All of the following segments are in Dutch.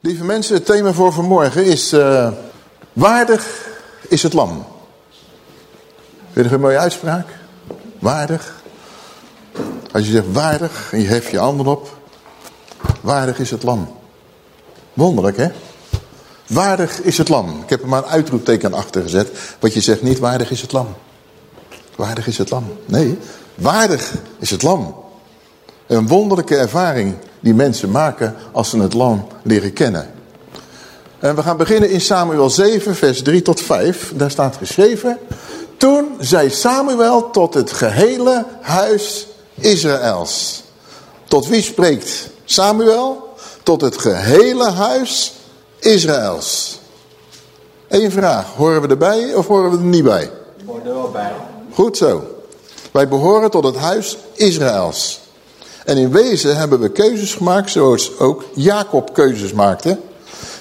Lieve mensen, het thema voor vanmorgen is eh, waardig is het lam. Vind je een mooie uitspraak? Waardig. Als je zegt waardig en je heft je handen op. Waardig is het lam. Wonderlijk hè? Waardig is het lam. Ik heb er maar een uitroepteken achter gezet. Want je zegt niet waardig is het lam. Waardig is het lam. Nee, waardig is het lam. Een wonderlijke ervaring die mensen maken als ze het lam leren kennen. En we gaan beginnen in Samuel 7, vers 3 tot 5. Daar staat geschreven... Toen zei Samuel tot het gehele huis Israëls. Tot wie spreekt Samuel? Tot het gehele huis Israëls. Eén vraag, horen we erbij of horen we er niet bij? Hoort er wel bij. Goed zo. Wij behoren tot het huis Israëls. En in wezen hebben we keuzes gemaakt zoals ook Jacob keuzes maakte.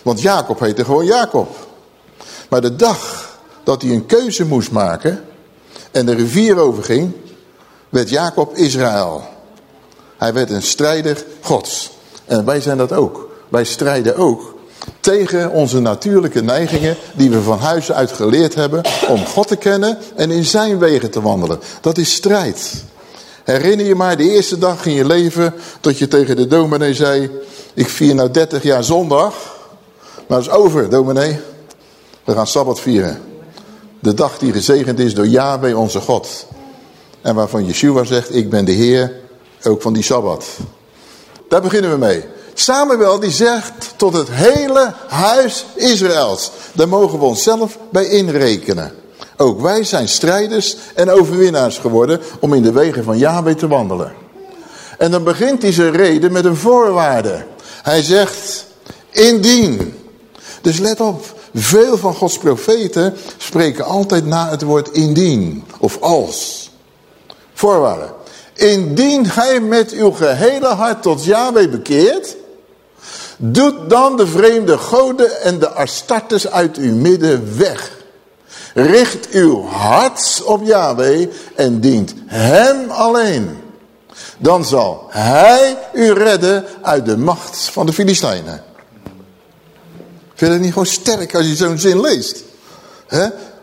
Want Jacob heette gewoon Jacob. Maar de dag dat hij een keuze moest maken en de rivier overging, werd Jacob Israël. Hij werd een strijder gods. En wij zijn dat ook. Wij strijden ook tegen onze natuurlijke neigingen die we van huis uit geleerd hebben om God te kennen en in zijn wegen te wandelen. Dat is strijd. Herinner je maar de eerste dag in je leven dat je tegen de dominee zei, ik vier nou 30 jaar zondag, maar is over dominee. We gaan Sabbat vieren. De dag die gezegend is door Yahweh onze God. En waarvan Yeshua zegt, ik ben de Heer, ook van die Sabbat. Daar beginnen we mee. Samuel die zegt tot het hele huis Israëls. Daar mogen we onszelf bij inrekenen. Ook wij zijn strijders en overwinnaars geworden om in de wegen van Yahweh te wandelen. En dan begint hij zijn reden met een voorwaarde. Hij zegt, indien. Dus let op, veel van Gods profeten spreken altijd na het woord indien of als. Voorwaarde. Indien gij met uw gehele hart tot Yahweh bekeert, doet dan de vreemde goden en de Astartes uit uw midden weg. Richt uw hart op Yahweh en dient hem alleen. Dan zal hij u redden uit de macht van de Filistijnen. Vind je dat niet gewoon sterk als je zo'n zin leest?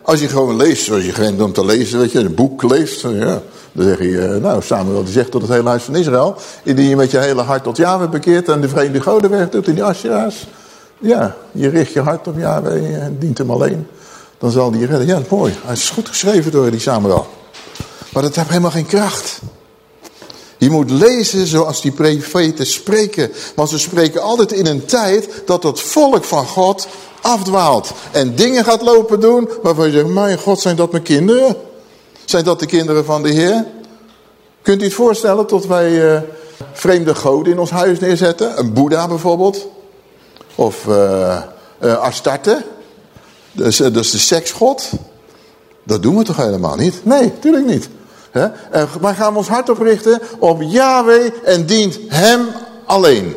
Als je gewoon leest zoals je gewend om te lezen, weet je, een boek leest, ja, dan zeg je, eh, nou Samuel die zegt tot het hele huis van Israël, indien je met je hele hart tot Yahweh bekeert en de vreemde goden weg doet in die Asjera's, ja, je richt je hart op Yahweh en dient hem alleen, dan zal die redden. Ja, mooi. Hij is goed geschreven door die Samuel. Maar dat heeft helemaal geen kracht. Je moet lezen zoals die profeten spreken. Want ze spreken altijd in een tijd dat het volk van God afdwaalt. En dingen gaat lopen doen waarvan je zegt, mijn God, zijn dat mijn kinderen? Zijn dat de kinderen van de Heer? Kunt u het voorstellen tot wij uh, vreemde goden in ons huis neerzetten? Een Boeddha bijvoorbeeld. Of uh, uh, Astarte. Dus, dus de seksgod. Dat doen we toch helemaal niet? Nee, natuurlijk niet. Maar gaan we ons hart oprichten op Yahweh en dient hem alleen.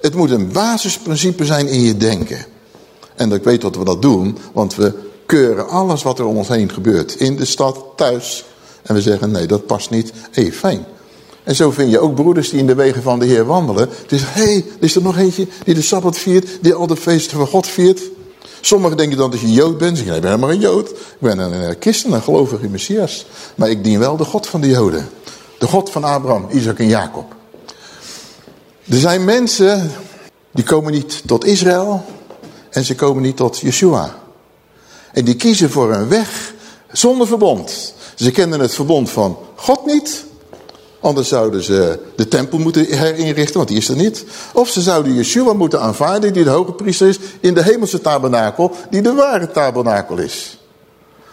Het moet een basisprincipe zijn in je denken. En ik weet dat we dat doen, want we keuren alles wat er om ons heen gebeurt. In de stad, thuis. En we zeggen, nee, dat past niet. Hé, hey, fijn. En zo vind je ook broeders die in de wegen van de Heer wandelen. Dus, hé, hey, is er nog eentje die de Sabbat viert, die al de feesten van God viert? Sommigen denken dan dat je Jood bent. Ik ben helemaal een Jood. Ik ben een christen, een gelovige Messias. Maar ik dien wel de God van de Joden. De God van Abraham, Isaac en Jacob. Er zijn mensen die komen niet tot Israël en ze komen niet tot Yeshua. En die kiezen voor een weg zonder verbond. Ze kennen het verbond van God niet. Anders zouden ze de tempel moeten herinrichten, want die is er niet. Of ze zouden Yeshua moeten aanvaarden, die de hoge priester is, in de hemelse tabernakel, die de ware tabernakel is.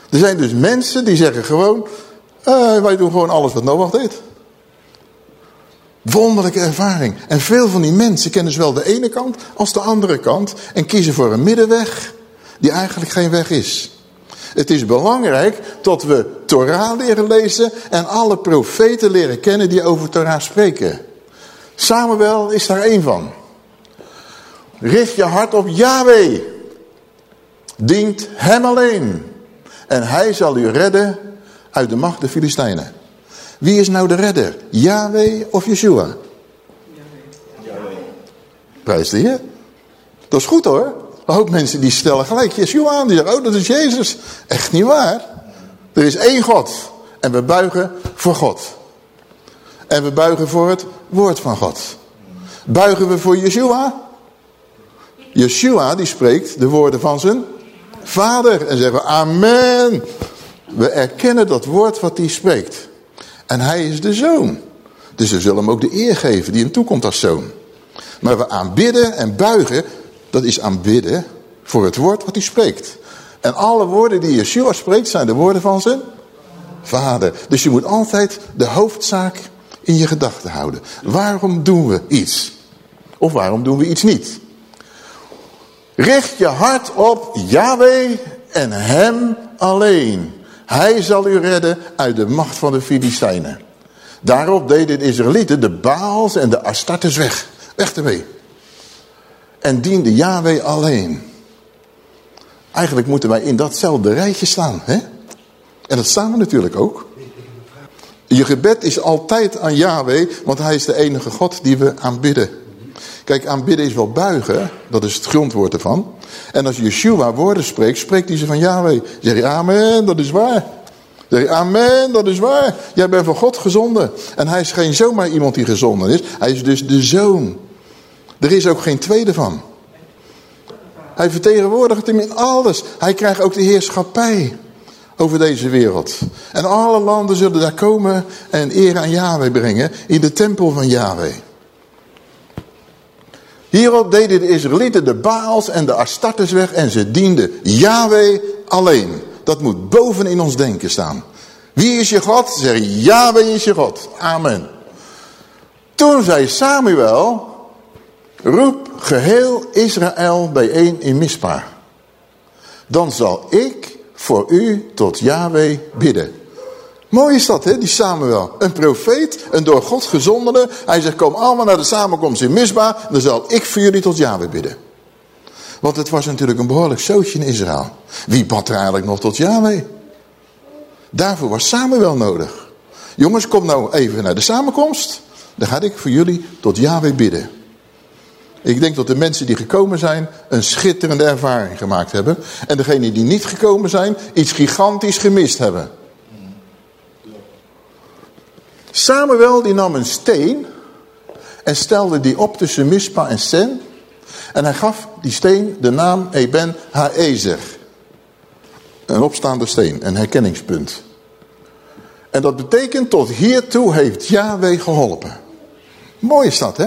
Er zijn dus mensen die zeggen gewoon, uh, wij doen gewoon alles wat Noach deed. Wonderlijke ervaring. En veel van die mensen kennen zowel de ene kant als de andere kant en kiezen voor een middenweg die eigenlijk geen weg is. Het is belangrijk dat we Torah leren lezen en alle profeten leren kennen die over Torah spreken. Samuel is daar één van. Richt je hart op Yahweh. Dient hem alleen. En hij zal u redden uit de macht der Filistijnen. Wie is nou de redder? Yahweh of Yeshua? Prijs de Heer. Dat is goed hoor. Een hoop mensen die stellen gelijk Yeshua aan. Die zeggen, oh dat is Jezus. Echt niet waar. Er is één God. En we buigen voor God. En we buigen voor het woord van God. Buigen we voor Yeshua? Yeshua die spreekt de woorden van zijn vader. En zeggen amen. We erkennen dat woord wat hij spreekt. En hij is de zoon. Dus we zullen hem ook de eer geven die hem toekomt als zoon. Maar we aanbidden en buigen, dat is aanbidden voor het woord wat hij spreekt. En alle woorden die Yeshua spreekt zijn de woorden van zijn vader. Dus je moet altijd de hoofdzaak in je gedachten houden. Waarom doen we iets? Of waarom doen we iets niet? Richt je hart op Yahweh en hem alleen. Hij zal u redden uit de macht van de Filistijnen. Daarop deden de Israëlieten de Baals en de Astartes weg. Weg ermee. En diende Yahweh alleen. Eigenlijk moeten wij in datzelfde rijtje staan. Hè? En dat staan we natuurlijk ook. Je gebed is altijd aan Yahweh, want hij is de enige God die we aanbidden. Kijk, aanbidden is wel buigen, dat is het grondwoord ervan. En als Yeshua woorden spreekt, spreekt hij ze van Yahweh. Zeg je, amen, dat is waar. Zeg je, amen, dat is waar. Jij bent van God gezonden. En hij is geen zomaar iemand die gezonden is. Hij is dus de zoon. Er is ook geen tweede van. Hij vertegenwoordigt hem in alles. Hij krijgt ook de heerschappij over deze wereld. En alle landen zullen daar komen en eer aan Yahweh brengen in de tempel van Yahweh. Hierop deden de Israëlieten de Baals en de Astartes weg en ze dienden Yahweh alleen. Dat moet boven in ons denken staan. Wie is je God? Zeg Yahweh is je God. Amen. Toen zei Samuel, roep geheel Israël bijeen in Mispa. Dan zal ik voor u tot Yahweh bidden. Mooi is dat, hè, die Samuel. Een profeet, een door God gezondene. Hij zegt, kom allemaal naar de samenkomst in Misba. Dan zal ik voor jullie tot Yahweh bidden. Want het was natuurlijk een behoorlijk zootje in Israël. Wie bad er eigenlijk nog tot Yahweh? Daarvoor was Samuel nodig. Jongens, kom nou even naar de samenkomst. Dan ga ik voor jullie tot Yahweh bidden. Ik denk dat de mensen die gekomen zijn een schitterende ervaring gemaakt hebben. En degenen die niet gekomen zijn iets gigantisch gemist hebben. Samuel die nam een steen en stelde die op tussen Mispa en Sen. En hij gaf die steen de naam Eben Haezer. Een opstaande steen, een herkenningspunt. En dat betekent tot hiertoe heeft Yahweh geholpen. Mooi is dat hè?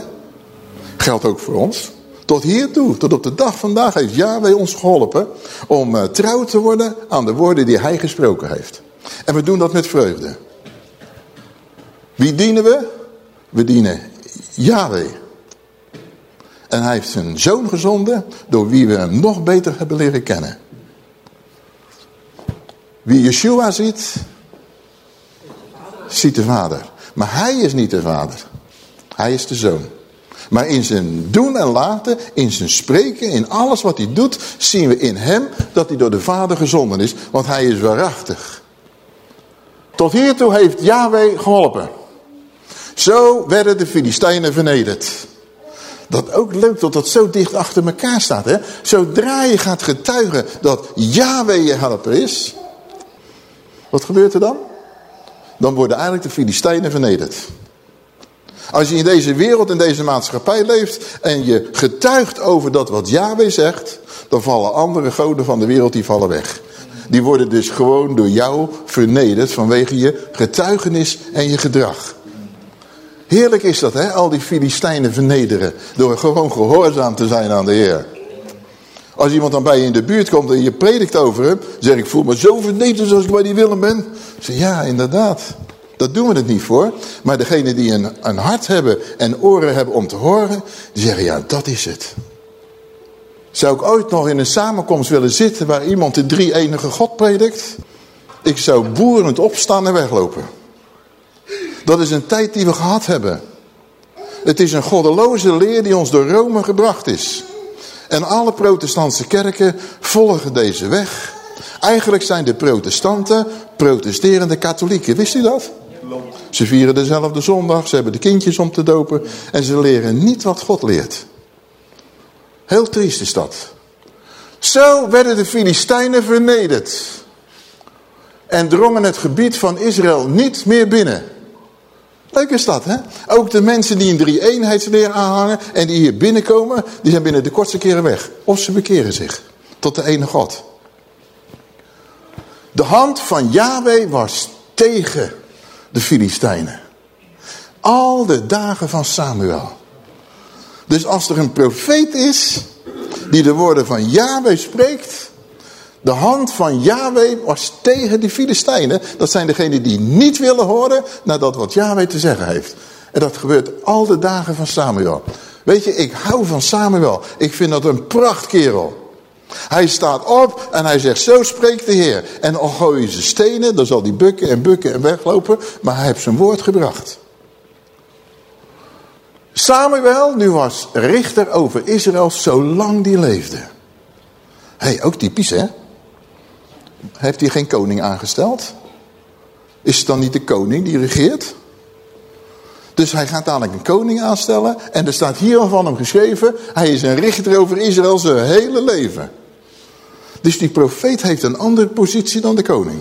Geldt ook voor ons. Tot hiertoe, tot op de dag vandaag heeft Yahweh ons geholpen om uh, trouw te worden aan de woorden die hij gesproken heeft. En we doen dat met vreugde. Wie dienen we? We dienen Yahweh. En hij heeft zijn zoon gezonden, door wie we hem nog beter hebben leren kennen. Wie Yeshua ziet, ziet de vader. Maar hij is niet de vader. Hij is de zoon. Maar in zijn doen en laten, in zijn spreken, in alles wat hij doet, zien we in hem dat hij door de vader gezonden is. Want hij is waarachtig. Tot hiertoe heeft Yahweh geholpen. Zo werden de Filistijnen vernederd. Dat ook leuk dat dat zo dicht achter elkaar staat. Hè? Zodra je gaat getuigen dat Yahweh je helper is. Wat gebeurt er dan? Dan worden eigenlijk de Filistijnen vernederd. Als je in deze wereld, in deze maatschappij leeft en je getuigt over dat wat Yahweh zegt, dan vallen andere goden van de wereld die vallen weg. Die worden dus gewoon door jou vernederd vanwege je getuigenis en je gedrag. Heerlijk is dat, hè? Al die Filistijnen vernederen. Door gewoon gehoorzaam te zijn aan de Heer. Als iemand dan bij je in de buurt komt en je predikt over hem. Zeg ik, voel me zo vernederd zoals ik bij die Willem ben. Zeg, ja, inderdaad. Dat doen we het niet voor. Maar degene die een, een hart hebben en oren hebben om te horen. Die zeggen, ja, dat is het. Zou ik ooit nog in een samenkomst willen zitten waar iemand de drie enige God predikt? Ik zou boerend opstaan en weglopen. Dat is een tijd die we gehad hebben. Het is een goddeloze leer die ons door Rome gebracht is. En alle protestantse kerken volgen deze weg. Eigenlijk zijn de protestanten protesterende katholieken. Wist u dat? Ze vieren dezelfde zondag, ze hebben de kindjes om te dopen en ze leren niet wat God leert. Heel triest is dat. Zo werden de Filistijnen vernederd en drongen het gebied van Israël niet meer binnen. Leuk is dat, hè? Ook de mensen die een drie-eenheidsleer aanhangen en die hier binnenkomen, die zijn binnen de kortste keren weg. Of ze bekeren zich tot de ene God. De hand van Yahweh was tegen de Filistijnen. Al de dagen van Samuel. Dus als er een profeet is die de woorden van Yahweh spreekt, de hand van Yahweh was tegen die Filistijnen. Dat zijn degenen die niet willen horen naar wat Yahweh te zeggen heeft. En dat gebeurt al de dagen van Samuel. Weet je, ik hou van Samuel. Ik vind dat een prachtkerel. Hij staat op en hij zegt, zo spreekt de Heer. En al gooien ze stenen, dan zal hij bukken en bukken en weglopen. Maar hij heeft zijn woord gebracht. Samuel nu was richter over Israël zolang die leefde. Hé, hey, ook typisch hè? Heeft hij geen koning aangesteld? Is het dan niet de koning die regeert? Dus hij gaat dadelijk een koning aanstellen. En er staat hier van hem geschreven. Hij is een richter over Israël zijn hele leven. Dus die profeet heeft een andere positie dan de koning.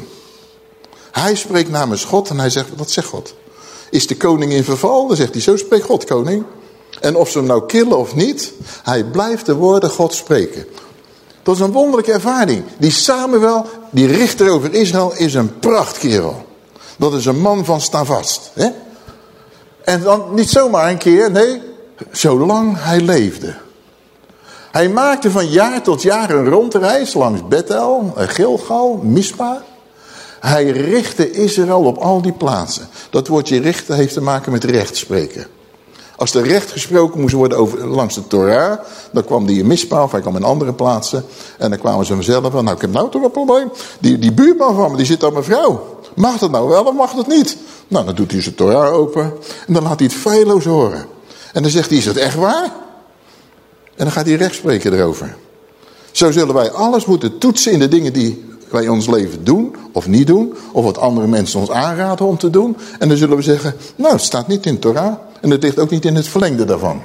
Hij spreekt namens God en hij zegt, wat zegt God? Is de koning in verval? Dan zegt hij, zo spreekt God, koning. En of ze hem nou killen of niet, hij blijft de woorden God spreken. Dat is een wonderlijke ervaring. Die Samuel, die richter over Israël, is een prachtkerel. Dat is een man van stavast. Hè? En dan niet zomaar een keer, nee, zolang hij leefde. Hij maakte van jaar tot jaar een rondreis langs Bethel, Gilgal, Mispa. Hij richtte Israël op al die plaatsen. Dat woordje richten heeft te maken met rechtspreken. Als er recht gesproken moest worden over, langs de Torah, dan kwam die in Mispa of hij kwam in andere plaatsen. En dan kwamen ze vanzelf van, nou ik heb nou toch een probleem. Die, die buurman van me, die zit aan mijn vrouw. Mag dat nou wel of mag dat niet? Nou, dan doet hij zijn Torah open en dan laat hij het feilloos horen. En dan zegt hij, is dat echt waar? En dan gaat hij rechtspreken erover. Zo zullen wij alles moeten toetsen in de dingen die wij ons leven doen of niet doen. Of wat andere mensen ons aanraden om te doen. En dan zullen we zeggen, nou het staat niet in de Torah. En het ligt ook niet in het verlengde daarvan.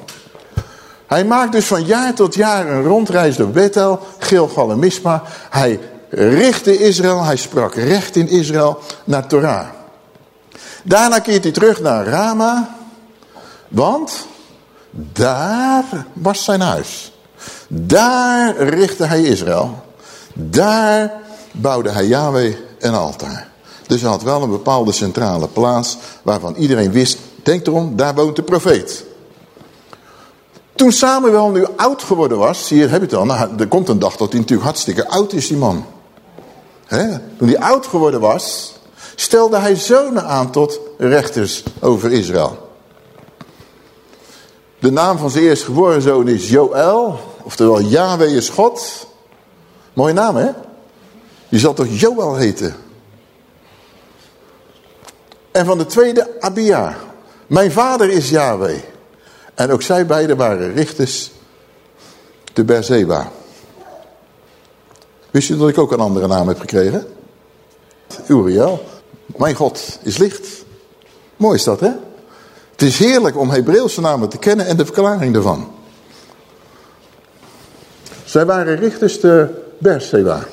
Hij maakt dus van jaar tot jaar een rondreis door Bethel, Gilgal en Mispa. Hij richtte Israël, hij sprak recht in Israël naar Torah. Daarna keert hij terug naar Rama, want daar was zijn huis. Daar richtte hij Israël. Daar bouwde hij Yahweh een altaar. Dus hij had wel een bepaalde centrale plaats waarvan iedereen wist, denk erom, daar woont de profeet. Toen Samuel nu oud geworden was, hier heb je het al, nou, er komt een dag dat hij natuurlijk hartstikke oud is, die man. Toen hij oud geworden was, stelde hij zonen aan tot rechters over Israël. De naam van zijn eerstgeboren zoon is Joël, oftewel Yahweh is God. Mooie naam, hè? Je zal toch Joël heten? En van de tweede Abia. Mijn vader is Yahweh. En ook zij beiden waren richters te Berzeba. Wist je dat ik ook een andere naam heb gekregen? Uriel. Mijn God is licht. Mooi is dat, hè? Het is heerlijk om Hebreeuwse namen te kennen en de verklaring daarvan. Zij waren richters te Berseba.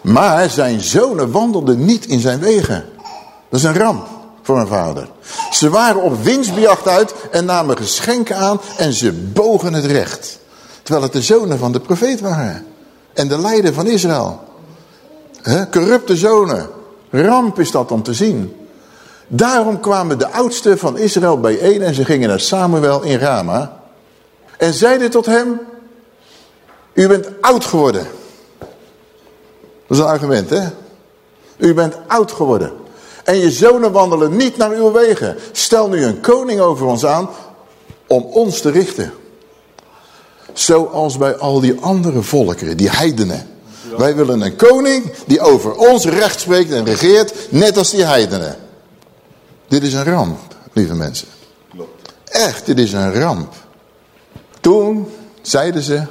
Maar zijn zonen wandelden niet in zijn wegen. Dat is een ramp voor een vader. Ze waren op winstbejacht uit en namen geschenken aan en ze bogen het recht. Terwijl het de zonen van de profeet waren. En de leider van Israël. He, corrupte zonen. Ramp is dat om te zien. Daarom kwamen de oudsten van Israël bijeen en ze gingen naar Samuel in Rama. En zeiden tot hem, u bent oud geworden. Dat is een argument, hè? U bent oud geworden. En je zonen wandelen niet naar uw wegen. Stel nu een koning over ons aan om ons te richten. zoals bij al die andere volkeren, die heidenen. Wij willen een koning die over ons recht spreekt en regeert, net als die heidenen. Dit is een ramp, lieve mensen. Echt, dit is een ramp. Toen zeiden ze,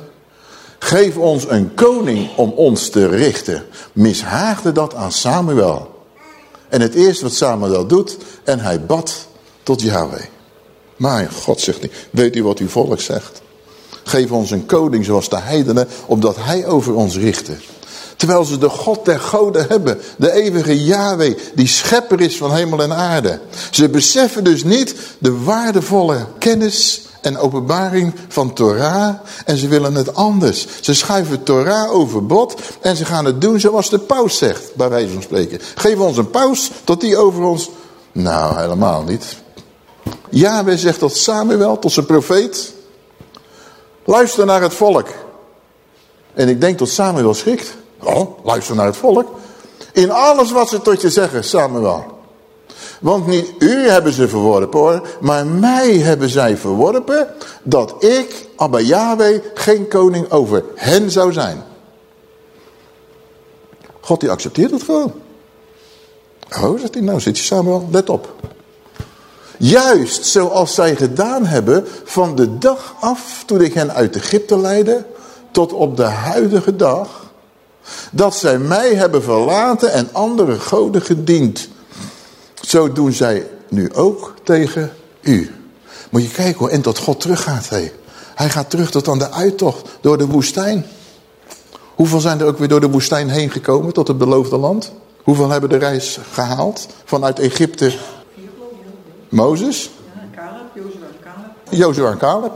geef ons een koning om ons te richten. Mishaagde dat aan Samuel. En het eerste wat Samuel doet, en hij bad tot Yahweh. Maar God zegt niet, weet u wat uw volk zegt? Geef ons een koning zoals de heidenen, opdat hij over ons richtte. Terwijl ze de God der goden hebben. De eeuwige Yahweh, die schepper is van hemel en aarde. Ze beseffen dus niet de waardevolle kennis en openbaring van Torah. En ze willen het anders. Ze schuiven Torah overbod en ze gaan het doen zoals de paus zegt, bij wijze van spreken. Geef ons een paus tot die over ons... Nou, helemaal niet. Yahweh zegt tot Samuel, tot zijn profeet. Luister naar het volk. En ik denk tot Samuel schrikt. Oh, luister naar het volk. In alles wat ze tot je zeggen, Samuel. Want niet u hebben ze verworpen hoor, maar mij hebben zij verworpen dat ik, Abba Yahweh, geen koning over hen zou zijn. God die accepteert het gewoon. Oh, zegt hij, nou zit je Samuel, let op. Juist zoals zij gedaan hebben van de dag af toen ik hen uit Egypte leidde, tot op de huidige dag dat zij mij hebben verlaten en andere goden gediend. Zo doen zij nu ook tegen u. Moet je kijken hoe en tot God teruggaat. Hé. Hij gaat terug tot aan de uittocht door de woestijn. Hoeveel zijn er ook weer door de woestijn heen gekomen tot het beloofde land? Hoeveel hebben de reis gehaald vanuit Egypte? Mozes? Jozua en Caleb.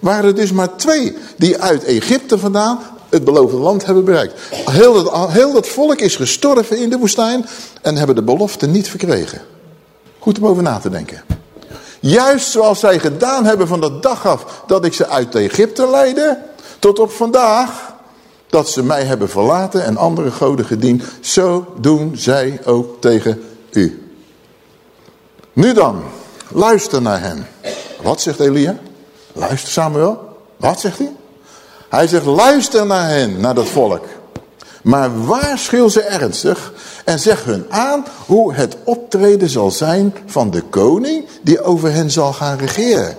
Waren er dus maar twee die uit Egypte vandaan het beloofde land hebben bereikt. Heel dat, heel dat volk is gestorven in de woestijn en hebben de belofte niet verkregen. Goed om over na te denken. Juist zoals zij gedaan hebben van de dag af dat ik ze uit Egypte leidde, tot op vandaag dat ze mij hebben verlaten en andere goden gediend, zo doen zij ook tegen u. Nu dan, luister naar hen. Wat zegt Elia? Luister Samuel. Wat zegt hij? Hij zegt, luister naar hen, naar dat volk. Maar waarschuw ze ernstig en zeg hun aan hoe het optreden zal zijn van de koning die over hen zal gaan regeren.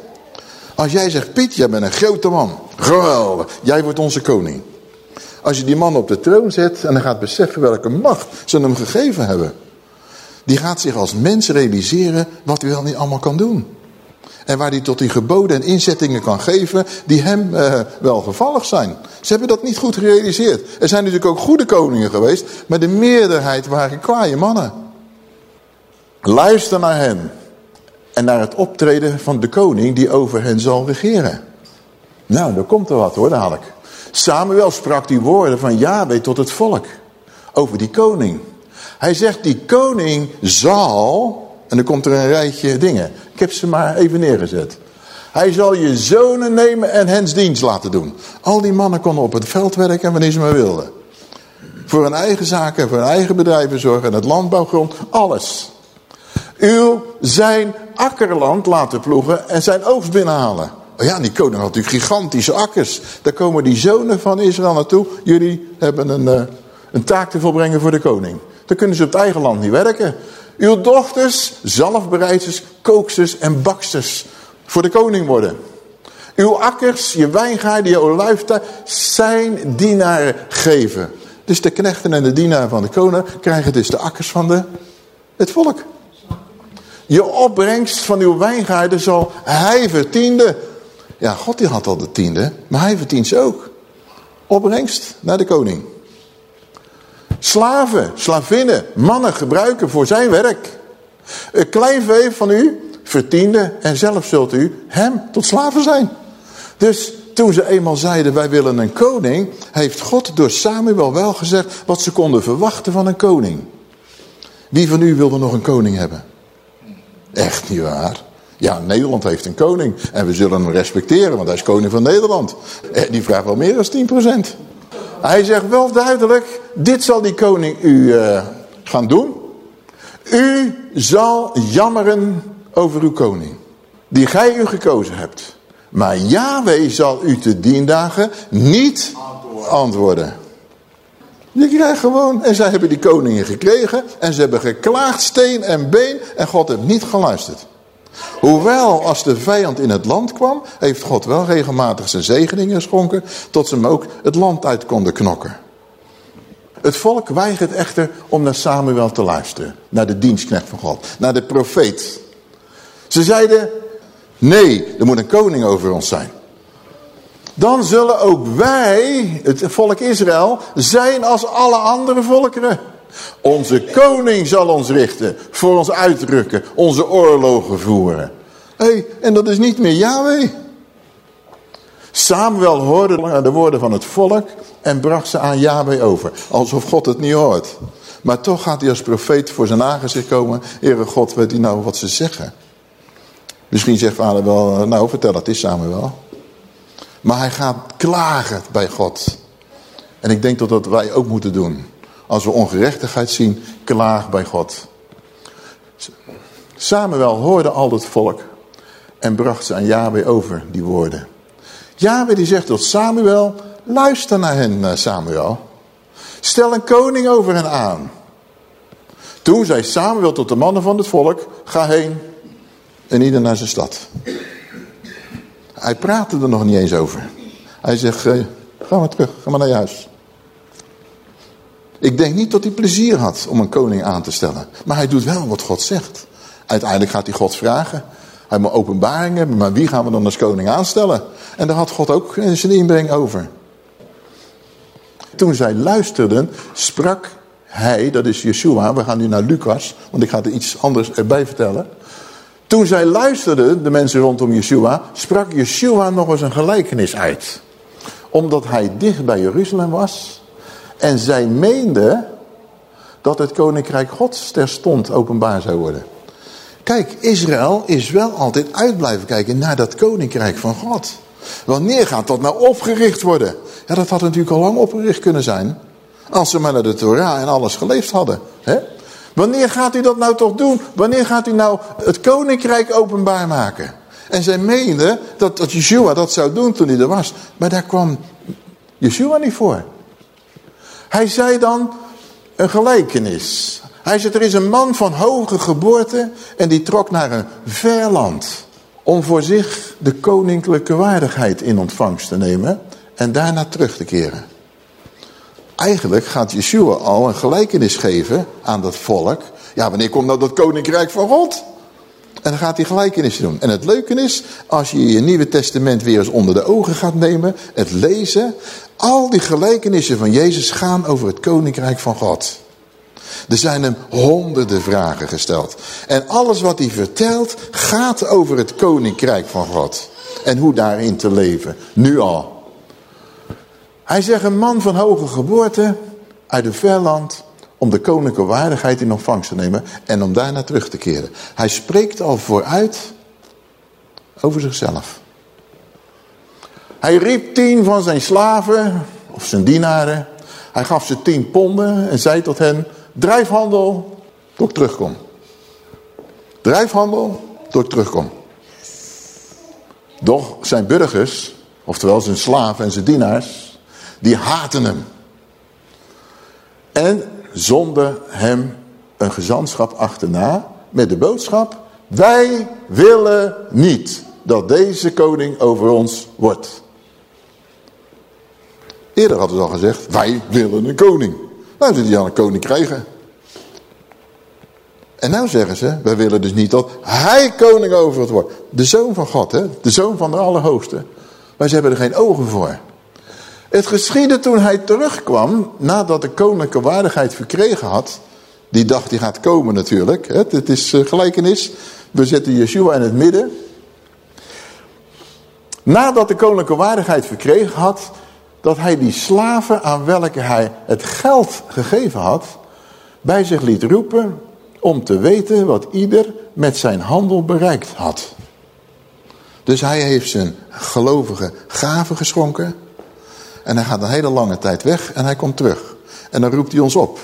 Als jij zegt, Piet, jij bent een grote man. Geweldig, jij wordt onze koning. Als je die man op de troon zet en hij gaat beseffen welke macht ze hem gegeven hebben. Die gaat zich als mens realiseren wat hij wel niet allemaal kan doen. En waar hij tot die geboden en inzettingen kan geven die hem uh, wel gevallig zijn. Ze hebben dat niet goed gerealiseerd. Er zijn natuurlijk ook goede koningen geweest, maar de meerderheid waren kwaaie mannen. Luister naar hen en naar het optreden van de koning die over hen zal regeren. Nou, daar komt er wat hoor dadelijk. Samuel sprak die woorden van Yahweh tot het volk. Over die koning. Hij zegt die koning zal en dan komt er een rijtje dingen. Ik heb ze maar even neergezet. Hij zal je zonen nemen en hens dienst laten doen. Al die mannen konden op het veld werken wanneer ze maar wilden. Voor hun eigen zaken, voor hun eigen bedrijven zorgen. En het landbouwgrond, alles. U zijn akkerland laten ploegen en zijn oogst binnenhalen. Oh ja, die koning had natuurlijk gigantische akkers. Daar komen die zonen van Israël naartoe. Jullie hebben een, uh, een taak te volbrengen voor de koning. Dan kunnen ze op het eigen land niet werken. Uw dochters, zalfbereiders, kooksters en baksters voor de koning worden. Uw akkers, je wijngaarden, je olijftuin zijn dienaren geven. Dus de knechten en de dienaren van de koning krijgen dus de akkers van de, het volk. Je opbrengst van uw wijngaarden zal hij vertiende. Ja, God die had al de tiende, maar hij verdient ze ook. Opbrengst naar de koning. Slaven, slavinnen, mannen gebruiken voor zijn werk. Een klein vee van u vertiende en zelf zult u hem tot slaven zijn. Dus toen ze eenmaal zeiden wij willen een koning, heeft God door Samuel wel gezegd wat ze konden verwachten van een koning. Wie van u wilde nog een koning hebben? Echt niet waar. Ja, Nederland heeft een koning en we zullen hem respecteren, want hij is koning van Nederland. Eh, die vraagt wel meer dan 10 procent. Hij zegt wel duidelijk, dit zal die koning u uh, gaan doen. U zal jammeren over uw koning, die gij u gekozen hebt. Maar Yahweh zal u te dien dagen niet antwoorden. Je krijgt gewoon, en zij hebben die koningen gekregen en ze hebben geklaagd steen en been en God heeft niet geluisterd. Hoewel als de vijand in het land kwam, heeft God wel regelmatig zijn zegeningen geschonken, tot ze hem ook het land uit konden knokken. Het volk weigert echter om naar Samuel te luisteren, naar de dienstknecht van God, naar de profeet. Ze zeiden, nee, er moet een koning over ons zijn. Dan zullen ook wij, het volk Israël, zijn als alle andere volkeren. Onze koning zal ons richten, voor ons uitrukken, onze oorlogen voeren. Hé, hey, en dat is niet meer Yahweh. Samuel hoorde de woorden van het volk en bracht ze aan Yahweh over. Alsof God het niet hoort. Maar toch gaat hij als profeet voor zijn aangezicht komen. Heere God, weet u nou wat ze zeggen? Misschien zegt vader wel, nou vertel het is Samuel. Maar hij gaat klagen bij God. En ik denk dat dat wij ook moeten doen. Als we ongerechtigheid zien, klaag bij God. Samuel hoorde al het volk en bracht ze aan Yahweh over, die woorden. Yahweh die zegt tot Samuel, luister naar hen eh, Samuel. Stel een koning over hen aan. Toen zei Samuel tot de mannen van het volk, ga heen en ieder naar zijn stad. Hij praatte er nog niet eens over. Hij zegt, eh, ga maar terug, ga maar naar je huis. Ik denk niet dat hij plezier had om een koning aan te stellen. Maar hij doet wel wat God zegt. Uiteindelijk gaat hij God vragen. Hij moet openbaring hebben, maar wie gaan we dan als koning aanstellen? En daar had God ook zijn inbreng over. Toen zij luisterden, sprak hij, dat is Yeshua, we gaan nu naar Lucas, want ik ga er iets anders erbij vertellen. Toen zij luisterden, de mensen rondom Yeshua, sprak Yeshua nog eens een gelijkenis uit. Omdat hij dicht bij Jeruzalem was en zij meende dat het koninkrijk gods terstond openbaar zou worden. Kijk, Israël is wel altijd uit blijven kijken naar dat koninkrijk van God. Wanneer gaat dat nou opgericht worden? Ja, dat had natuurlijk al lang opgericht kunnen zijn. Als ze maar naar de Torah en alles geleefd hadden. Hè? Wanneer gaat u dat nou toch doen? Wanneer gaat u nou het koninkrijk openbaar maken? En zij meenden dat, dat Yeshua dat zou doen toen hij er was. Maar daar kwam Yeshua niet voor. Hij zei dan een gelijkenis. Hij zei, er is een man van hoge geboorte en die trok naar een ver land. Om voor zich de koninklijke waardigheid in ontvangst te nemen en daarna terug te keren. Eigenlijk gaat Yeshua al een gelijkenis geven aan dat volk. Ja, wanneer komt nou dat koninkrijk van God? En dan gaat hij gelijkenissen doen. En het leuke is, als je je Nieuwe Testament weer eens onder de ogen gaat nemen, het lezen, al die gelijkenissen van Jezus gaan over het koninkrijk van God. Er zijn hem honderden vragen gesteld. En alles wat hij vertelt gaat over het koninkrijk van God. En hoe daarin te leven. Nu al. Hij zegt een man van hoge geboorte uit een verland om de koninklijke waardigheid in ontvangst te nemen en om daarna terug te keren. Hij spreekt al vooruit over zichzelf. Hij riep tien van zijn slaven, of zijn dienaren. Hij gaf ze tien ponden en zei tot hen, drijfhandel tot ik terugkom. Drijfhandel tot ik terugkom. Doch zijn burgers, oftewel zijn slaven en zijn dienaars, die haten hem. En zonden hem een gezantschap achterna met de boodschap, wij willen niet dat deze koning over ons wordt. Eerder hadden ze al gezegd, wij willen een koning. Nou zit hij aan een koning krijgen. En nou zeggen ze, wij willen dus niet dat hij koning over het wordt. De zoon van God, hè? de zoon van de Allerhoogste. Maar ze hebben er geen ogen voor. Het geschiedde toen hij terugkwam, nadat de koninklijke waardigheid verkregen had. Die dacht, die gaat komen natuurlijk. Het is uh, gelijkenis. We zetten Yeshua in het midden. Nadat de koninklijke waardigheid verkregen had, dat hij die slaven aan welke hij het geld gegeven had, bij zich liet roepen om te weten wat ieder met zijn handel bereikt had. Dus hij heeft zijn gelovige gaven geschonken en hij gaat een hele lange tijd weg en hij komt terug. En dan roept hij ons op.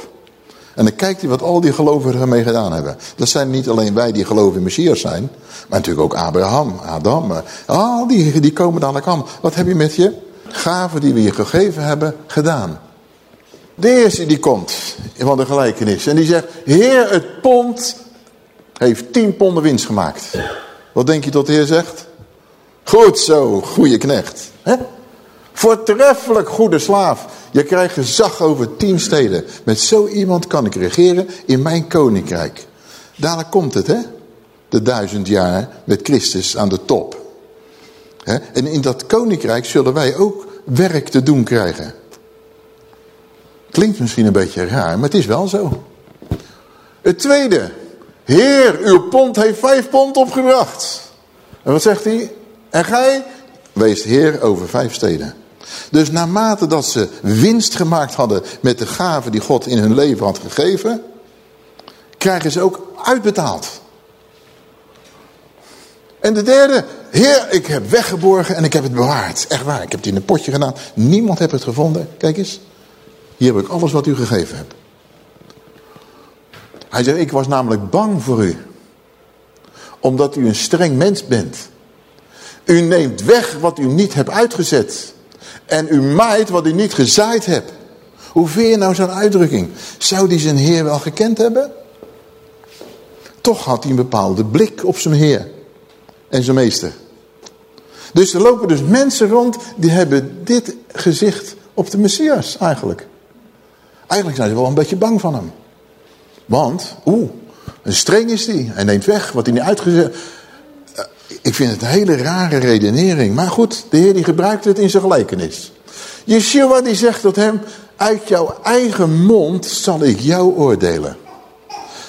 En dan kijkt hij wat al die gelovigen ermee gedaan hebben. Dat zijn niet alleen wij die geloven in Messias zijn. Maar natuurlijk ook Abraham, Adam. Al die, die komen dan aan. Wat heb je met je gaven die we je gegeven hebben gedaan? De eerste die komt van de gelijkenis. En die zegt, heer het pond heeft tien ponden winst gemaakt. Wat denk je tot de heer zegt? Goed zo, goede knecht. Hè? Voortreffelijk goede slaaf. Je krijgt gezag over tien steden. Met zo iemand kan ik regeren in mijn koninkrijk. Dadelijk komt het, hè? De duizend jaar met Christus aan de top. En in dat koninkrijk zullen wij ook werk te doen krijgen. Klinkt misschien een beetje raar, maar het is wel zo. Het tweede. Heer, uw pond heeft vijf pond opgebracht. En wat zegt hij? En gij, wees heer over vijf steden. Dus naarmate dat ze winst gemaakt hadden met de gaven die God in hun leven had gegeven, krijgen ze ook uitbetaald. En de derde, heer, ik heb weggeborgen en ik heb het bewaard. Echt waar, ik heb het in een potje gedaan. Niemand heeft het gevonden. Kijk eens, hier heb ik alles wat u gegeven hebt. Hij zegt, ik was namelijk bang voor u. Omdat u een streng mens bent. U neemt weg wat u niet hebt uitgezet. En u maait wat u niet gezaaid hebt. Hoe je nou zo'n uitdrukking? Zou die zijn heer wel gekend hebben? Toch had hij een bepaalde blik op zijn heer. En zijn meester. Dus er lopen dus mensen rond die hebben dit gezicht op de Messias eigenlijk. Eigenlijk zijn ze wel een beetje bang van hem. Want, oeh, een streng is die. Hij neemt weg wat hij niet uitgezet. Ik vind het een hele rare redenering. Maar goed, de Heer die gebruikt het in zijn gelijkenis. Yeshua die zegt tot hem, uit jouw eigen mond zal ik jou oordelen.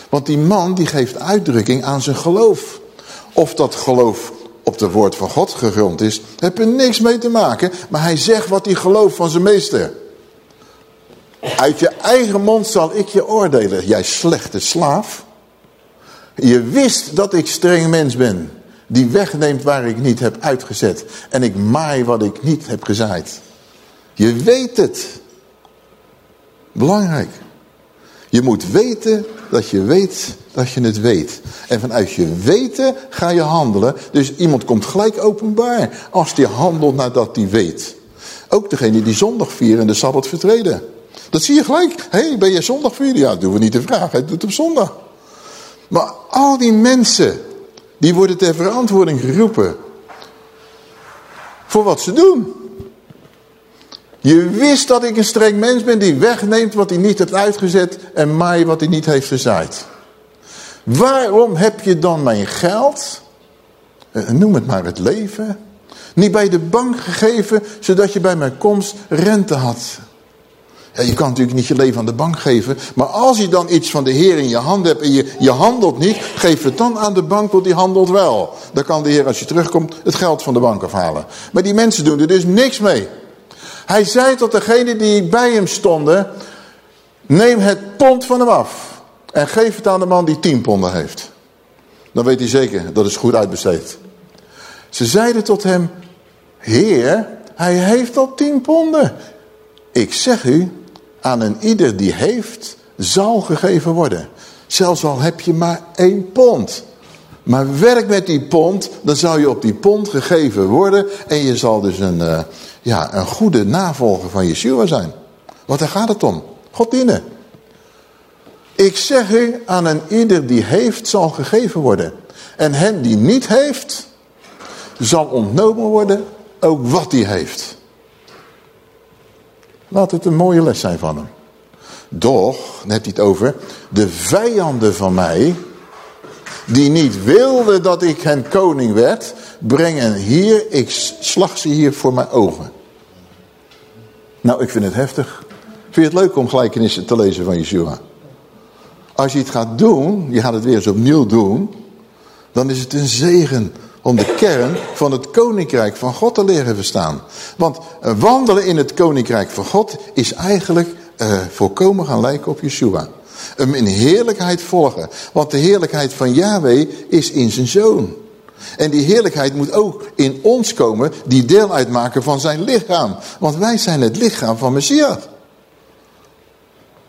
Want die man die geeft uitdrukking aan zijn geloof. Of dat geloof op het woord van God gegrond is, heb er niks mee te maken. Maar hij zegt wat hij gelooft van zijn meester. Uit je eigen mond zal ik je oordelen, jij slechte slaaf. Je wist dat ik streng mens ben. Die wegneemt waar ik niet heb uitgezet. En ik maai wat ik niet heb gezaaid. Je weet het. Belangrijk. Je moet weten dat je weet dat je het weet. En vanuit je weten ga je handelen. Dus iemand komt gelijk openbaar als die handelt nadat hij weet. Ook degene die zondag vieren en de Sabbat vertreden. Dat zie je gelijk. Hé, hey, ben je zondag vieren? Ja, doen we niet te vragen. Hij doet het op zondag. Maar al die mensen, die worden ter verantwoording geroepen. Voor wat ze doen. Je wist dat ik een streng mens ben die wegneemt wat hij niet heeft uitgezet en maai wat hij niet heeft verzaaid. Waarom heb je dan mijn geld, noem het maar het leven, niet bij de bank gegeven zodat je bij mijn komst rente had? Ja, je kan natuurlijk niet je leven aan de bank geven. Maar als je dan iets van de Heer in je hand hebt en je, je handelt niet, geef het dan aan de bank, want die handelt wel. Dan kan de Heer als je terugkomt het geld van de bank afhalen. Maar die mensen doen er dus niks mee. Hij zei tot degene die bij hem stonden, neem het pond van hem af. En geef het aan de man die tien ponden heeft. Dan weet hij zeker, dat is goed uitbesteed. Ze zeiden tot hem, Heer, hij heeft al tien ponden. Ik zeg u, aan een ieder die heeft, zal gegeven worden. Zelfs al heb je maar één pond. Maar werk met die pond, dan zal je op die pond gegeven worden. En je zal dus een, uh, ja, een goede navolger van Yeshua zijn. Want daar gaat het om. God dienen. Ik zeg u, aan een ieder die heeft, zal gegeven worden. En hen die niet heeft, zal ontnomen worden, ook wat hij heeft. Laat het een mooie les zijn van hem. Doch, hij het over, de vijanden van mij, die niet wilden dat ik hen koning werd, brengen hier, ik slag ze hier voor mijn ogen. Nou, ik vind het heftig. Vind je het leuk om gelijkenissen te lezen van Yeshua? Als je het gaat doen, je gaat het weer eens opnieuw doen, dan is het een zegen om de kern van het koninkrijk van God te leren verstaan. Want wandelen in het koninkrijk van God is eigenlijk uh, volkomen gaan lijken op Yeshua. Hem in heerlijkheid volgen. Want de heerlijkheid van Yahweh is in zijn zoon. En die heerlijkheid moet ook in ons komen die deel uitmaken van zijn lichaam. Want wij zijn het lichaam van Messias.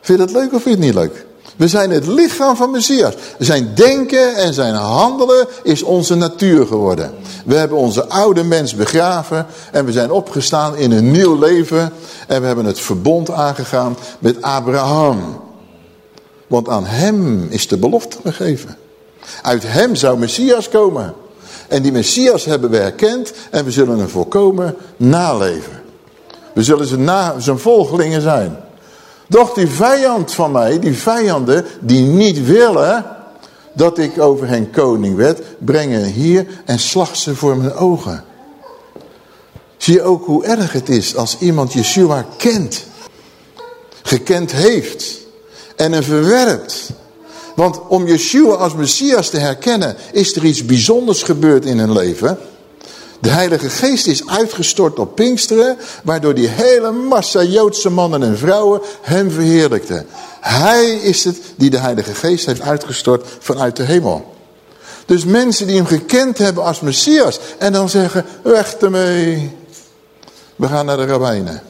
Vind je dat leuk of vind je het niet leuk? We zijn het lichaam van Messias. Zijn denken en zijn handelen is onze natuur geworden. We hebben onze oude mens begraven en we zijn opgestaan in een nieuw leven. En we hebben het verbond aangegaan met Abraham. Want aan hem is de belofte gegeven. Uit hem zou Messias komen. En die Messias hebben we herkend en we zullen hem volkomen naleven. We zullen zijn volgelingen zijn. Doch die vijand van mij, die vijanden die niet willen dat ik over hen koning werd, brengen hier en slag ze voor mijn ogen. Zie je ook hoe erg het is als iemand Yeshua kent, gekend heeft en hem verwerpt. Want om Yeshua als Messias te herkennen, is er iets bijzonders gebeurd in hun leven. De Heilige Geest is uitgestort op Pinksteren, waardoor die hele massa Joodse mannen en vrouwen hem verheerlijkten. Hij is het die de Heilige Geest heeft uitgestort vanuit de hemel. Dus mensen die hem gekend hebben als Messias en dan zeggen, weg ermee. We gaan naar de rabbijnen.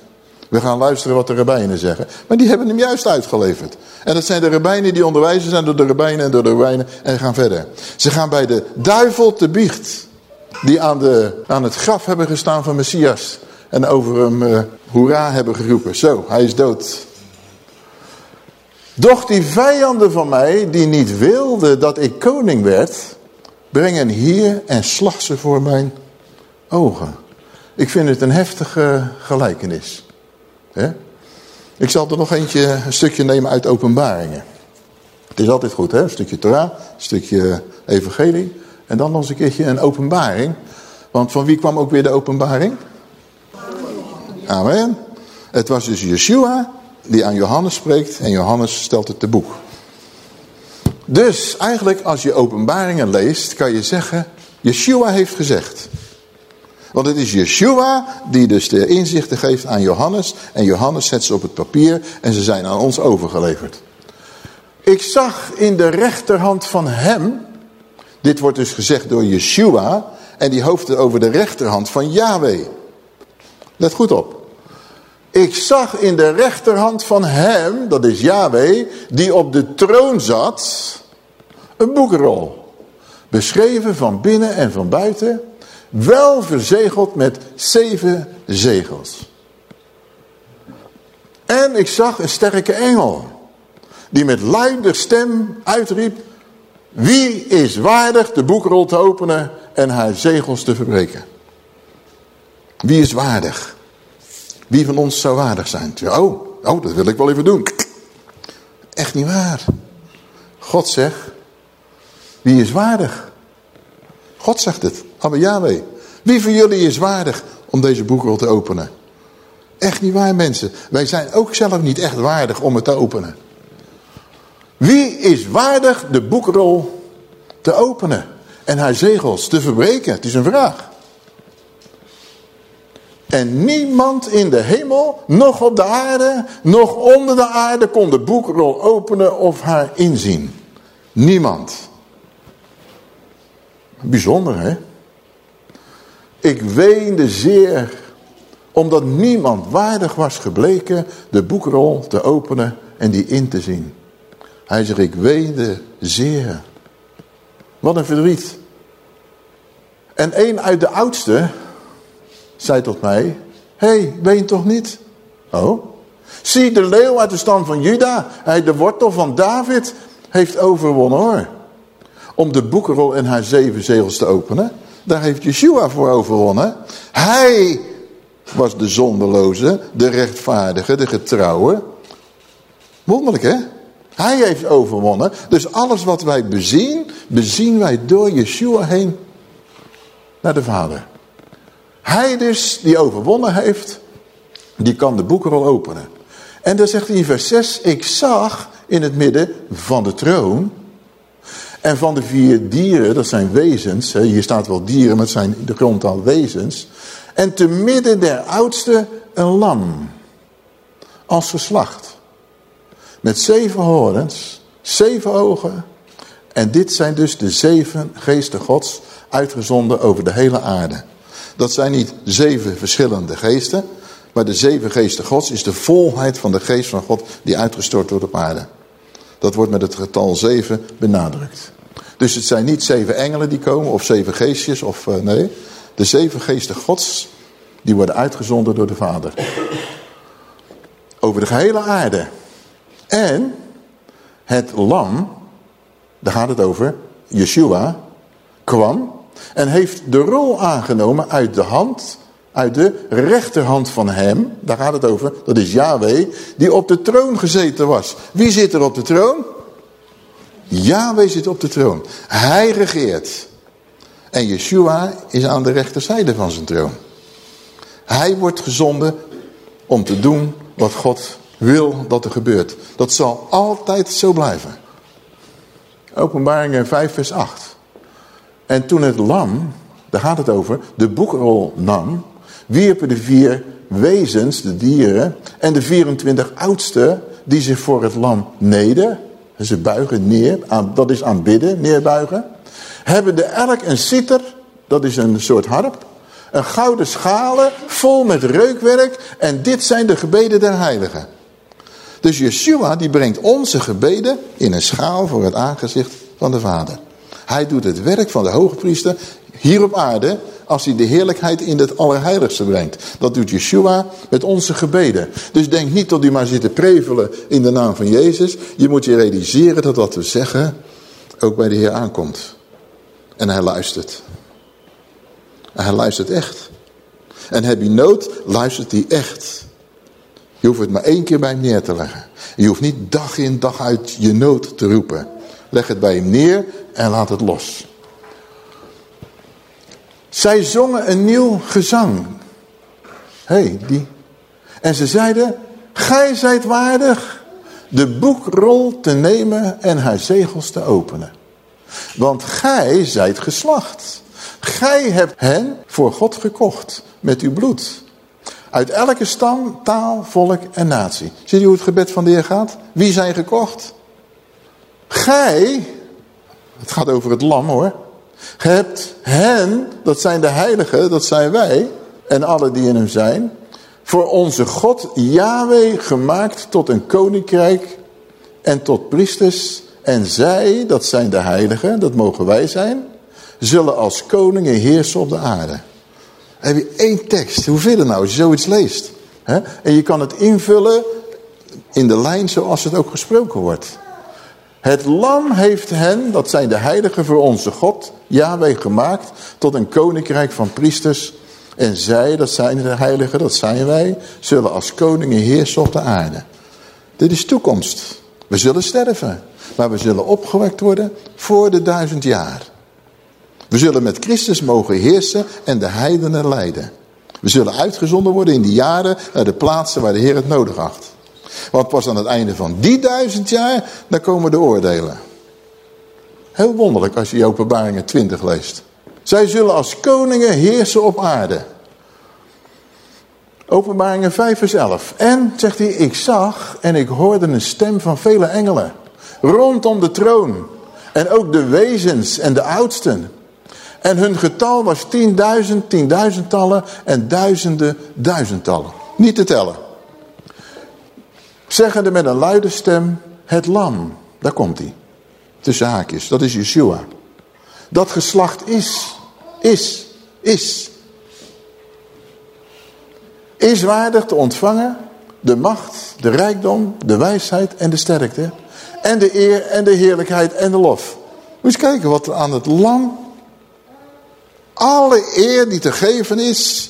We gaan luisteren wat de rabbijnen zeggen. Maar die hebben hem juist uitgeleverd. En dat zijn de rabbijnen die onderwijzen zijn door de rabbijnen en door de rabbijnen en gaan verder. Ze gaan bij de duivel te biecht. Die aan, de, aan het graf hebben gestaan van Messias. En over hem uh, hoera hebben geroepen. Zo, hij is dood. Doch die vijanden van mij, die niet wilden dat ik koning werd, brengen hier en slag ze voor mijn ogen. Ik vind het een heftige gelijkenis. Ik zal er nog eentje, een stukje nemen uit openbaringen. Het is altijd goed, hè? een stukje Torah, een stukje evangelie. En dan nog eens een keertje een openbaring. Want van wie kwam ook weer de openbaring? Amen. Het was dus Yeshua die aan Johannes spreekt en Johannes stelt het te boek. Dus eigenlijk als je openbaringen leest kan je zeggen, Yeshua heeft gezegd. Want het is Yeshua die dus de inzichten geeft aan Johannes. En Johannes zet ze op het papier en ze zijn aan ons overgeleverd. Ik zag in de rechterhand van hem, dit wordt dus gezegd door Yeshua, en die hoofd over de rechterhand van Yahweh. Let goed op. Ik zag in de rechterhand van hem, dat is Yahweh, die op de troon zat, een boekrol. Beschreven van binnen en van buiten wel verzegeld met zeven zegels. En ik zag een sterke engel, die met luide stem uitriep, wie is waardig de boekrol te openen en haar zegels te verbreken? Wie is waardig? Wie van ons zou waardig zijn? Oh, oh, dat wil ik wel even doen. Echt niet waar. God zegt, wie is waardig? God zegt het. Abba Yahweh. Wie van jullie is waardig om deze boekrol te openen? Echt niet waar mensen. Wij zijn ook zelf niet echt waardig om het te openen. Wie is waardig de boekrol te openen? En haar zegels te verbreken? Het is een vraag. En niemand in de hemel, nog op de aarde, nog onder de aarde kon de boekrol openen of haar inzien. Niemand. Bijzonder, hè? Ik weende zeer, omdat niemand waardig was gebleken de boekrol te openen en die in te zien. Hij zegt, ik weende zeer. Wat een verdriet. En een uit de oudste zei tot mij, hé, hey, je toch niet? Oh, zie de leeuw uit de stam van Juda, hij de wortel van David, heeft overwonnen hoor om de boekenrol en haar zeven zegels te openen. Daar heeft Yeshua voor overwonnen. Hij was de zonderloze, de rechtvaardige, de getrouwe. Wonderlijk hè? Hij heeft overwonnen. Dus alles wat wij bezien, bezien wij door Yeshua heen naar de Vader. Hij dus, die overwonnen heeft, die kan de boekenrol openen. En dan zegt hij in vers 6, ik zag in het midden van de troon en van de vier dieren, dat zijn wezens, hier staat wel dieren, maar het zijn de grondtaal wezens. En te midden der oudste een lam, als geslacht. Met zeven horens, zeven ogen. En dit zijn dus de zeven geesten gods, uitgezonden over de hele aarde. Dat zijn niet zeven verschillende geesten, maar de zeven geesten gods is de volheid van de geest van God die uitgestort wordt op aarde. Dat wordt met het getal 7 benadrukt. Dus het zijn niet zeven engelen die komen of zeven geestjes. Of, uh, nee, de zeven geesten gods die worden uitgezonden door de Vader. Over de gehele aarde. En het lam, daar gaat het over, Yeshua, kwam en heeft de rol aangenomen uit de hand, uit de rechterhand van hem, daar gaat het over, dat is Yahweh, die op de troon gezeten was. Wie zit er op de troon? Yahweh zit op de troon. Hij regeert. En Yeshua is aan de rechterzijde van zijn troon. Hij wordt gezonden om te doen wat God wil dat er gebeurt. Dat zal altijd zo blijven. Openbaringen 5 vers 8. En toen het lam, daar gaat het over, de boekrol nam, wierpen de vier wezens, de dieren, en de 24 oudsten die zich voor het lam neder, ze buigen neer, dat is aanbidden, neerbuigen, hebben de elk een sitter, dat is een soort harp, een gouden schalen vol met reukwerk en dit zijn de gebeden der heiligen. Dus Yeshua die brengt onze gebeden in een schaal voor het aangezicht van de Vader. Hij doet het werk van de hoge priester hier op aarde als hij de heerlijkheid in het allerheiligste brengt. Dat doet Yeshua met onze gebeden. Dus denk niet dat u maar zit te prevelen in de naam van Jezus. Je moet je realiseren dat wat we zeggen ook bij de Heer aankomt. En hij luistert. En hij luistert echt. En heb je nood, luistert hij echt. Je hoeft het maar één keer bij hem neer te leggen. Je hoeft niet dag in dag uit je nood te roepen. Leg het bij hem neer en laat het los. Zij zongen een nieuw gezang. hey, die. En ze zeiden, gij zijt waardig de boekrol te nemen en haar zegels te openen. Want gij zijt geslacht. Gij hebt hen voor God gekocht met uw bloed. Uit elke stam, taal, volk en natie. Zie je hoe het gebed van de Heer gaat? Wie zijn gekocht? Gij, het gaat over het lam hoor. Hebt hen, dat zijn de heiligen, dat zijn wij. En alle die in hem zijn. Voor onze God Yahweh gemaakt tot een koninkrijk en tot priesters. En zij, dat zijn de heiligen, dat mogen wij zijn. Zullen als koningen heersen op de aarde heb je één tekst. Hoeveel er nou als je zoiets leest? En je kan het invullen in de lijn zoals het ook gesproken wordt. Het lam heeft hen, dat zijn de heiligen voor onze God, Yahweh gemaakt tot een koninkrijk van priesters. En zij, dat zijn de heiligen, dat zijn wij, zullen als koningen heersen op de aarde. Dit is toekomst. We zullen sterven, maar we zullen opgewekt worden voor de duizend jaar. We zullen met Christus mogen heersen en de heidenen leiden. We zullen uitgezonden worden in die jaren naar de plaatsen waar de Heer het nodig acht. Want pas aan het einde van die duizend jaar, dan komen de oordelen. Heel wonderlijk als je openbaringen 20 leest. Zij zullen als koningen heersen op aarde. Openbaringen 5 vers 11. En, zegt hij, ik zag en ik hoorde een stem van vele engelen. Rondom de troon. En ook de wezens en de oudsten. En hun getal was tienduizend, tienduizendtallen en duizenden, duizendtallen. Niet te tellen. Zeggende met een luide stem, het lam. Daar komt hij. Tussen haakjes, dat is Yeshua. Dat geslacht is, is, is. Is waardig te ontvangen de macht, de rijkdom, de wijsheid en de sterkte. En de eer en de heerlijkheid en de lof. Moet eens kijken wat er aan het lam alle eer die te geven is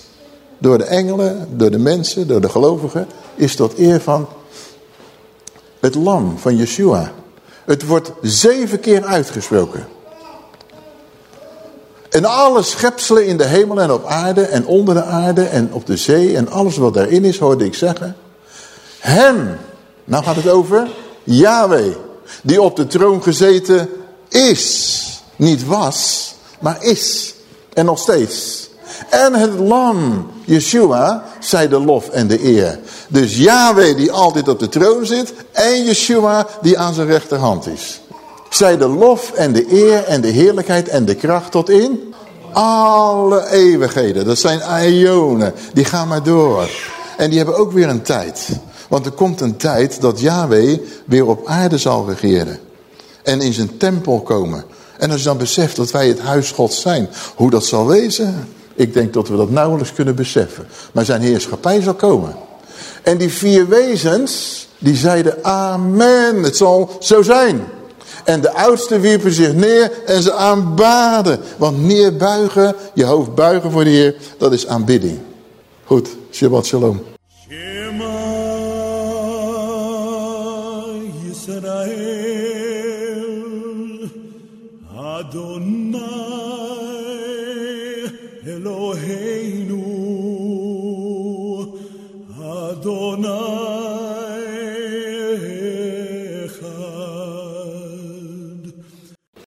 door de engelen, door de mensen, door de gelovigen, is tot eer van het lam van Yeshua. Het wordt zeven keer uitgesproken. En alle schepselen in de hemel en op aarde en onder de aarde en op de zee en alles wat daarin is, hoorde ik zeggen. Hem, nou gaat het over Yahweh, die op de troon gezeten is. Niet was, maar is. En nog steeds. En het lam, Yeshua, zij de lof en de eer. Dus Yahweh die altijd op de troon zit. En Yeshua die aan zijn rechterhand is. Zij de lof en de eer en de heerlijkheid en de kracht tot in alle eeuwigheden. Dat zijn aionen. Die gaan maar door. En die hebben ook weer een tijd. Want er komt een tijd dat Yahweh weer op aarde zal regeren. En in zijn tempel komen. En als je dan beseft dat wij het huis Gods zijn, hoe dat zal wezen. Ik denk dat we dat nauwelijks kunnen beseffen. Maar zijn heerschappij zal komen. En die vier wezens, die zeiden amen, het zal zo zijn. En de oudsten wierpen zich neer en ze aanbaden. Want neerbuigen, je hoofd buigen voor de Heer, dat is aanbidding. Goed, Shabbat Shalom. Adonai